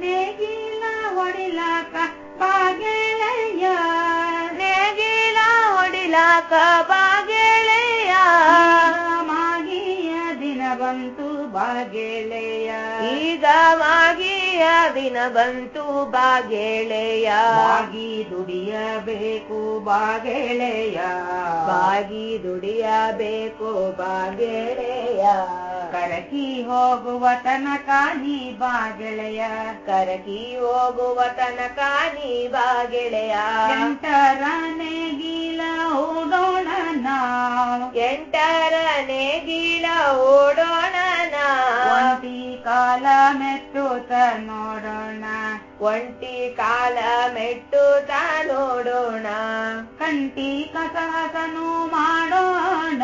ನೇಗಿಲ ಹೊಡಿಲಾಕ ಬಾಗೆಳೆಯ. ನೇಗಿಲ ಹೊಡಿಲಾಕ ಬಾಗೆಳೆಯ. ಮಾಗಿಯ ದಿನ ಬಂತು ಬಾಗೆಳೆಯ. ಈಗ ಮಾಗಿಯ ದಿನ ಬಂತು ಬಾಗೆಳೆಯ. ಬಾಗಿ ದುಡಿಯಬೇಕು ಬಾಗೆಳೆಯ. ಬಾಗಿ ದುಡಿಯಬೇಕು ಬಾಗೆಳೆಯ. ಕರಕಿ ಹೋಗುವ ತನಕ ನೀ ಬಾಗೆಳೆಯ. ಕರಕಿ ಹೋಗುವ ತನಕ ನೀ ಬಾಗೆಳೆಯ. ಎಂಟರ ನೇಗಿಲ ಓಡೋಣ ನಾವು ಎಂಟರ ನೇಗಿಲ ಓಡೋಣ ಒಂಟಿ ಕಾಲ ಮೆಟ್ಟುತ್ತ ನೋಡೋಣ. ಒಂಟಿ ಕಾಲ ಮೆಟ್ಟುತ್ತ ನೋಡೋಣ. ಕಂಟಿ ಕಸಹಸನು ಮಾಡೋಣ.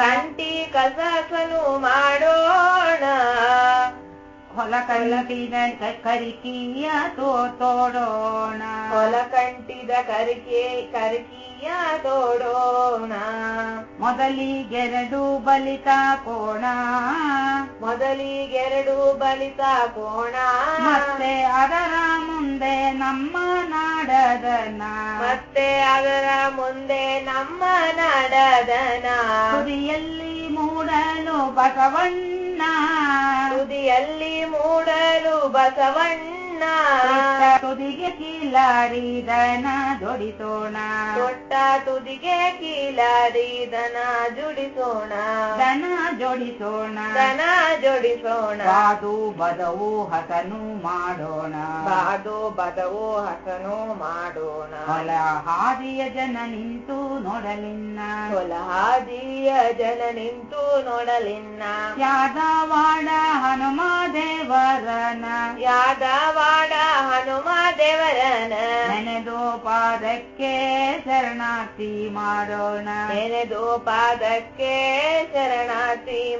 ಕಂಟಿ ಕಸಕನು ಮಾಡೋಣ ಹೊಲ ಕಲ್ಲಟಿದ ಕರಿಕಿಯ ತೋ ತೋಡೋಣ. ಹೊಲ ಕಂಟಿದ ಕರಿಕೆ ಕರಿಕಿಯ ತೋಡೋಣ. ಮೊದಲಿಗೆರಡು ಬಲಿತ ಕೋಣ ಮೊದಲಿಗೆರಡು ಬಲಿತ ಕೋಣ ಮತ್ತೆ ಅದರ ಮುಂದೆ ನಮ್ಮ ನಾಡದನ. ಮತ್ತೆ ಅದರ ಮುಂದೆ ನಮ್ಮ ನಾಡದನ. ಕುರಿಯಲ್ಲಿ ಮೂಡಲು ಬಸವಣ್ಣ ಬಸವಣ್ಣ. ತುದಿಗೆ ಕೀಲಾರಿದನ ಜೋಡಿಸೋಣ. ದೊಡ್ಡ ತುದಿಗೆ ಕೀಲಾರಿದನ ಜುಡಿಸೋಣ. ದನ ಜೋಡಿಸೋಣ. ದನ ಜೋಡಿಸೋಣ. ಬಾದು ಬದವು ಹಸನು ಮಾಡೋಣ. ಬಾದು ಬದವು ಹಸನು ಮಾಡೋಣ. ಹೊಲ ಹಾದಿಯ ಜನ ನಿಂತು ನೋಡಲಿನ್ನ. ಹೊಲ ಹಾದಿಯ ಜನ ನಿಂತು ನೋಡಲಿನ್ನ. ಯಾದವಾಡ ಯಾದವಾಡ ಹನುಮ ದೇವರನ ನೆನೆದು ಪಾದಕ್ಕೆ ಶರಣಾರ್ಥಿ ಮಾಡೋಣ. ನೆನೆದು ಪಾದಕ್ಕೆ ಶರಣಾರ್ಥಿ